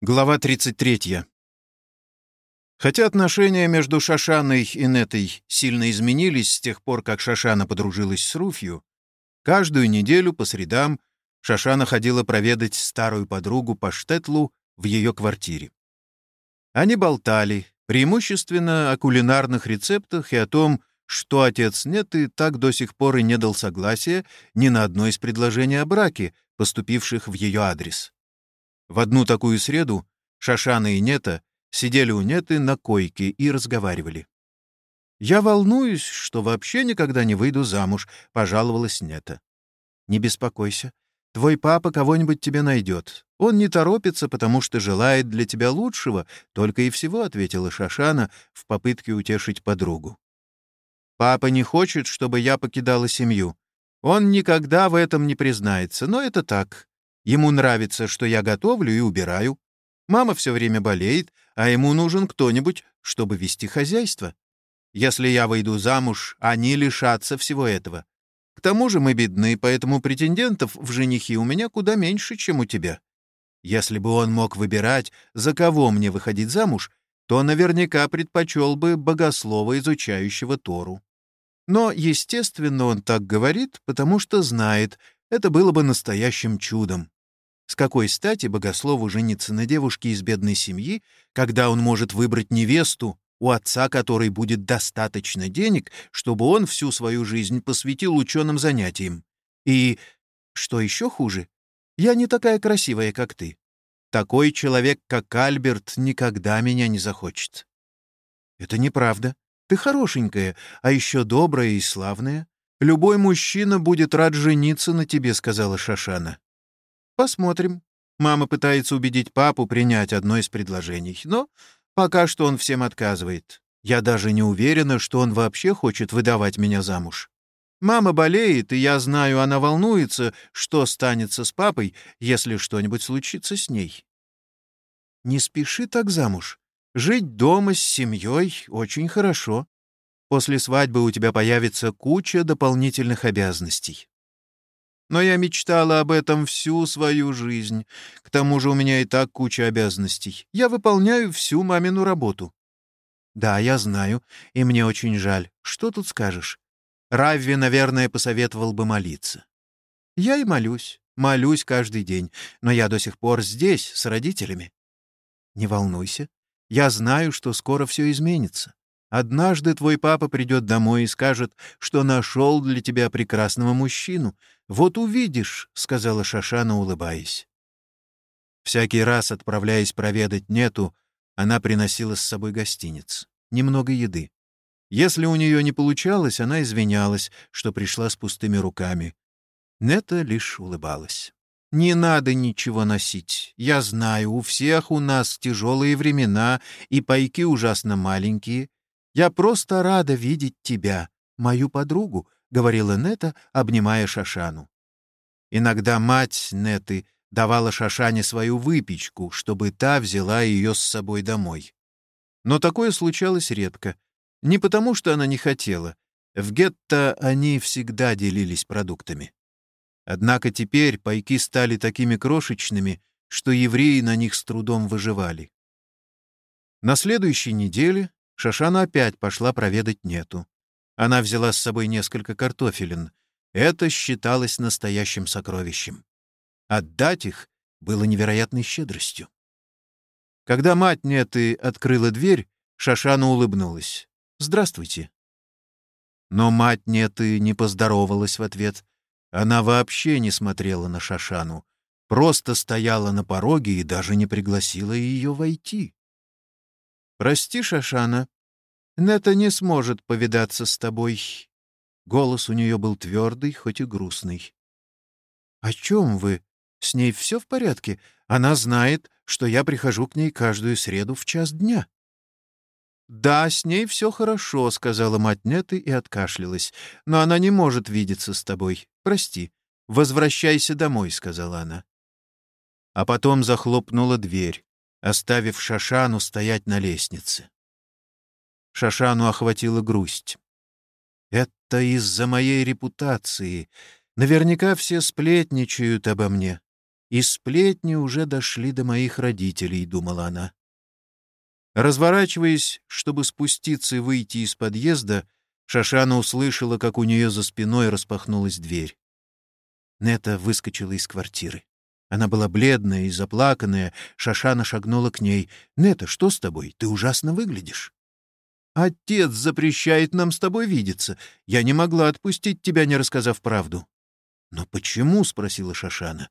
Глава 33. Хотя отношения между Шашаной и Нетой сильно изменились с тех пор, как Шашана подружилась с Руфью, каждую неделю по средам Шашана ходила проведать старую подругу по Штетлу в ее квартире. Они болтали, преимущественно о кулинарных рецептах и о том, что отец Неты так до сих пор и не дал согласия ни на одно из предложений о браке, поступивших в ее адрес. В одну такую среду Шашана и Нета сидели у Неты на койке и разговаривали. «Я волнуюсь, что вообще никогда не выйду замуж», — пожаловалась Нета. «Не беспокойся. Твой папа кого-нибудь тебе найдет. Он не торопится, потому что желает для тебя лучшего, только и всего», — ответила Шашана в попытке утешить подругу. «Папа не хочет, чтобы я покидала семью. Он никогда в этом не признается, но это так. Ему нравится, что я готовлю и убираю. Мама все время болеет, а ему нужен кто-нибудь, чтобы вести хозяйство. Если я выйду замуж, они лишатся всего этого. К тому же мы бедны, поэтому претендентов в женихи у меня куда меньше, чем у тебя. Если бы он мог выбирать, за кого мне выходить замуж, то наверняка предпочел бы богослова, изучающего Тору. Но, естественно, он так говорит, потому что знает, это было бы настоящим чудом. С какой стати богослову жениться на девушке из бедной семьи, когда он может выбрать невесту, у отца которой будет достаточно денег, чтобы он всю свою жизнь посвятил ученым занятиям? И, что еще хуже, я не такая красивая, как ты. Такой человек, как Альберт, никогда меня не захочет. Это неправда. Ты хорошенькая, а еще добрая и славная. Любой мужчина будет рад жениться на тебе, сказала Шашана. Посмотрим. Мама пытается убедить папу принять одно из предложений, но пока что он всем отказывает. Я даже не уверена, что он вообще хочет выдавать меня замуж. Мама болеет, и я знаю, она волнуется, что станется с папой, если что-нибудь случится с ней. Не спеши так замуж. Жить дома с семьей очень хорошо. После свадьбы у тебя появится куча дополнительных обязанностей. Но я мечтала об этом всю свою жизнь. К тому же у меня и так куча обязанностей. Я выполняю всю мамину работу. Да, я знаю, и мне очень жаль. Что тут скажешь? Равви, наверное, посоветовал бы молиться. Я и молюсь. Молюсь каждый день. Но я до сих пор здесь, с родителями. Не волнуйся. Я знаю, что скоро все изменится. Однажды твой папа придет домой и скажет, что нашел для тебя прекрасного мужчину. Вот увидишь, — сказала Шашана, улыбаясь. Всякий раз, отправляясь проведать Нету, она приносила с собой гостиниц, немного еды. Если у нее не получалось, она извинялась, что пришла с пустыми руками. Нета лишь улыбалась. «Не надо ничего носить. Я знаю, у всех у нас тяжелые времена, и пайки ужасно маленькие. Я просто рада видеть тебя, мою подругу», — говорила Нета, обнимая Шашану. Иногда мать Неты давала Шашане свою выпечку, чтобы та взяла ее с собой домой. Но такое случалось редко. Не потому, что она не хотела. В гетто они всегда делились продуктами. Однако теперь пайки стали такими крошечными, что евреи на них с трудом выживали. На следующей неделе Шашана опять пошла проведать Нету. Она взяла с собой несколько картофелин. Это считалось настоящим сокровищем. Отдать их было невероятной щедростью. Когда мать Неты открыла дверь, Шашана улыбнулась. «Здравствуйте». Но мать Неты не поздоровалась в ответ. Она вообще не смотрела на Шашану, просто стояла на пороге и даже не пригласила ее войти. «Прости, Шашана, Нета не сможет повидаться с тобой». Голос у нее был твердый, хоть и грустный. «О чем вы? С ней все в порядке? Она знает, что я прихожу к ней каждую среду в час дня». «Да, с ней все хорошо», — сказала мать Неты и откашлялась. «Но она не может видеться с тобой. Прости. Возвращайся домой», — сказала она. А потом захлопнула дверь оставив Шашану стоять на лестнице. Шашану охватила грусть. «Это из-за моей репутации. Наверняка все сплетничают обо мне. И сплетни уже дошли до моих родителей, — думала она. Разворачиваясь, чтобы спуститься и выйти из подъезда, Шашана услышала, как у нее за спиной распахнулась дверь. Нета выскочила из квартиры. Она была бледная и заплаканная. Шашана шагнула к ней. «Нета, что с тобой? Ты ужасно выглядишь». «Отец запрещает нам с тобой видеться. Я не могла отпустить тебя, не рассказав правду». «Но почему?» — спросила Шашана.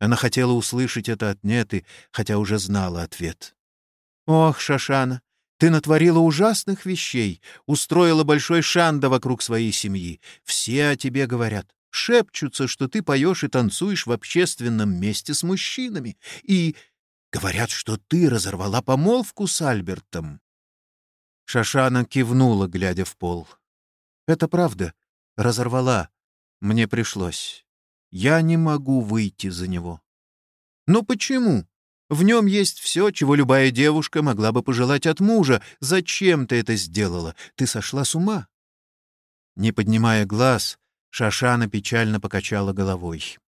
Она хотела услышать это от Неты, хотя уже знала ответ. «Ох, Шашана, ты натворила ужасных вещей, устроила большой шанда вокруг своей семьи. Все о тебе говорят шепчутся, что ты поешь и танцуешь в общественном месте с мужчинами, и говорят, что ты разорвала помолвку с Альбертом. Шашана кивнула, глядя в пол. «Это правда. Разорвала. Мне пришлось. Я не могу выйти за него». «Но почему? В нем есть все, чего любая девушка могла бы пожелать от мужа. Зачем ты это сделала? Ты сошла с ума?» Не поднимая глаз, Шашана печально покачала головой.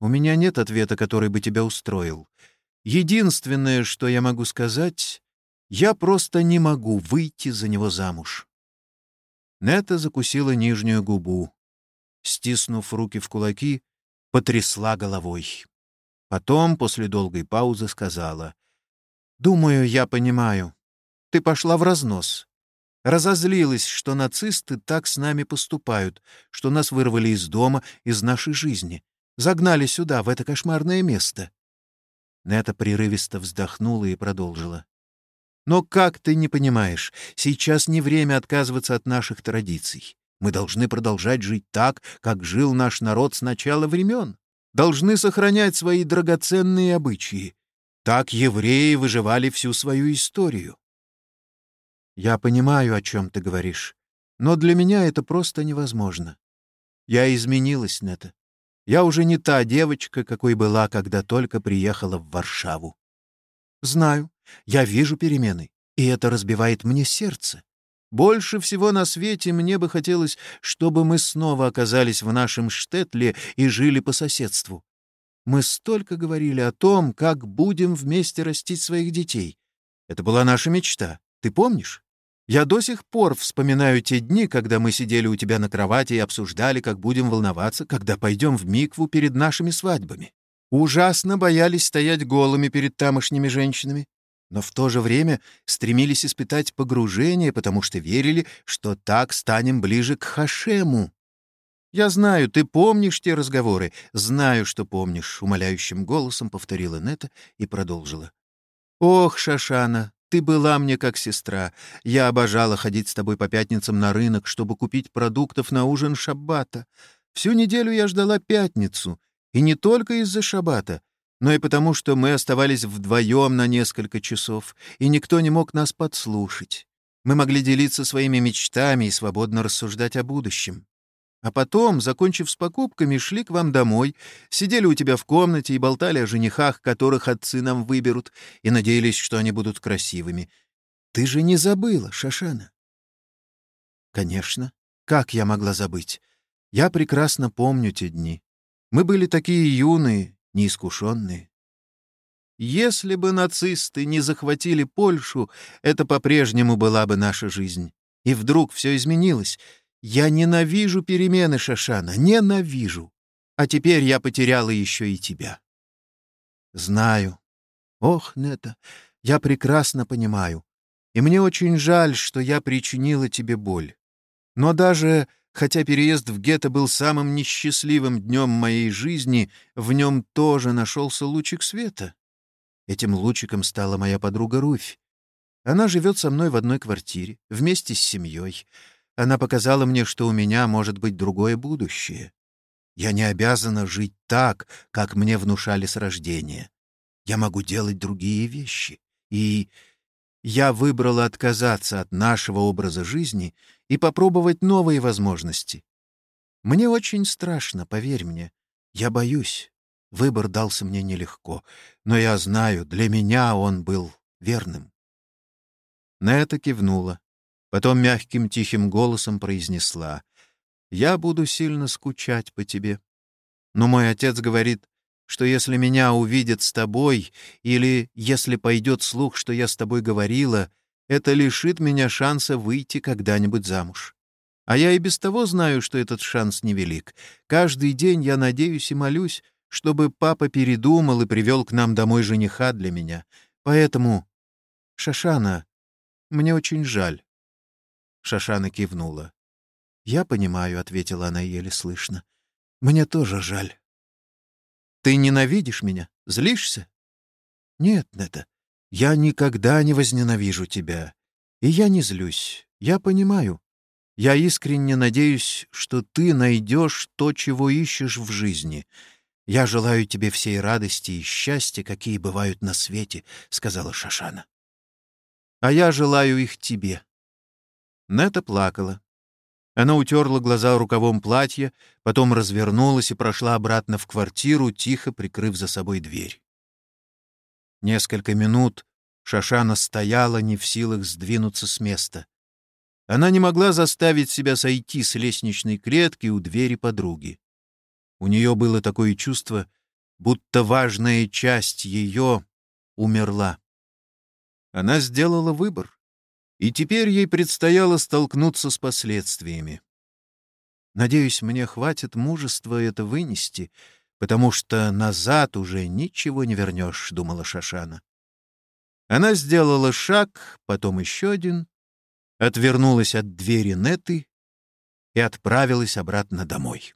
«У меня нет ответа, который бы тебя устроил. Единственное, что я могу сказать, я просто не могу выйти за него замуж». Нета закусила нижнюю губу. Стиснув руки в кулаки, потрясла головой. Потом, после долгой паузы, сказала, «Думаю, я понимаю. Ты пошла в разнос. Разозлилась, что нацисты так с нами поступают, что нас вырвали из дома, из нашей жизни, загнали сюда, в это кошмарное место. Нета прерывисто вздохнула и продолжила. «Но как ты не понимаешь, сейчас не время отказываться от наших традиций. Мы должны продолжать жить так, как жил наш народ с начала времен. Должны сохранять свои драгоценные обычаи. Так евреи выживали всю свою историю. Я понимаю, о чем ты говоришь, но для меня это просто невозможно. Я изменилась, Нета. Я уже не та девочка, какой была, когда только приехала в Варшаву. Знаю, я вижу перемены, и это разбивает мне сердце. Больше всего на свете мне бы хотелось, чтобы мы снова оказались в нашем Штетле и жили по соседству. Мы столько говорили о том, как будем вместе растить своих детей. Это была наша мечта. Ты помнишь? Я до сих пор вспоминаю те дни, когда мы сидели у тебя на кровати и обсуждали, как будем волноваться, когда пойдем в Микву перед нашими свадьбами. Ужасно боялись стоять голыми перед тамошними женщинами, но в то же время стремились испытать погружение, потому что верили, что так станем ближе к Хашему. «Я знаю, ты помнишь те разговоры. Знаю, что помнишь», — умоляющим голосом повторила Нета и продолжила. «Ох, Шашана, ты была мне как сестра. Я обожала ходить с тобой по пятницам на рынок, чтобы купить продуктов на ужин шаббата. Всю неделю я ждала пятницу. И не только из-за шаббата, но и потому, что мы оставались вдвоем на несколько часов, и никто не мог нас подслушать. Мы могли делиться своими мечтами и свободно рассуждать о будущем. А потом, закончив с покупками, шли к вам домой, сидели у тебя в комнате и болтали о женихах, которых отцы нам выберут, и надеялись, что они будут красивыми. Ты же не забыла, Шашана? Конечно. Как я могла забыть? Я прекрасно помню те дни. Мы были такие юные, неискушенные. Если бы нацисты не захватили Польшу, это по-прежнему была бы наша жизнь. И вдруг все изменилось — я ненавижу перемены, Шашана, ненавижу. А теперь я потеряла еще и тебя. Знаю. Ох, Нета, я прекрасно понимаю. И мне очень жаль, что я причинила тебе боль. Но даже хотя переезд в гетто был самым несчастливым днем моей жизни, в нем тоже нашелся лучик света. Этим лучиком стала моя подруга Руфь. Она живет со мной в одной квартире, вместе с семьей. Она показала мне, что у меня может быть другое будущее. Я не обязана жить так, как мне внушали с рождения. Я могу делать другие вещи. И я выбрала отказаться от нашего образа жизни и попробовать новые возможности. Мне очень страшно, поверь мне. Я боюсь. Выбор дался мне нелегко, но я знаю, для меня он был верным. Нета кивнула. Потом мягким тихим голосом произнесла. «Я буду сильно скучать по тебе. Но мой отец говорит, что если меня увидят с тобой, или если пойдет слух, что я с тобой говорила, это лишит меня шанса выйти когда-нибудь замуж. А я и без того знаю, что этот шанс невелик. Каждый день я надеюсь и молюсь, чтобы папа передумал и привел к нам домой жениха для меня. Поэтому, Шашана, мне очень жаль. Шашана кивнула. «Я понимаю», — ответила она еле слышно. «Мне тоже жаль». «Ты ненавидишь меня? Злишься?» «Нет, Нета, я никогда не возненавижу тебя. И я не злюсь. Я понимаю. Я искренне надеюсь, что ты найдешь то, чего ищешь в жизни. Я желаю тебе всей радости и счастья, какие бывают на свете», — сказала Шашана. «А я желаю их тебе», Нета плакала. Она утерла глаза рукавом платья, потом развернулась и прошла обратно в квартиру, тихо прикрыв за собой дверь. Несколько минут Шашана стояла, не в силах сдвинуться с места. Она не могла заставить себя сойти с лестничной клетки у двери подруги. У нее было такое чувство, будто важная часть ее умерла. Она сделала выбор и теперь ей предстояло столкнуться с последствиями. Надеюсь, мне хватит мужества это вынести, потому что назад уже ничего не вернешь, — думала Шашана. Она сделала шаг, потом еще один, отвернулась от двери Неты и отправилась обратно домой.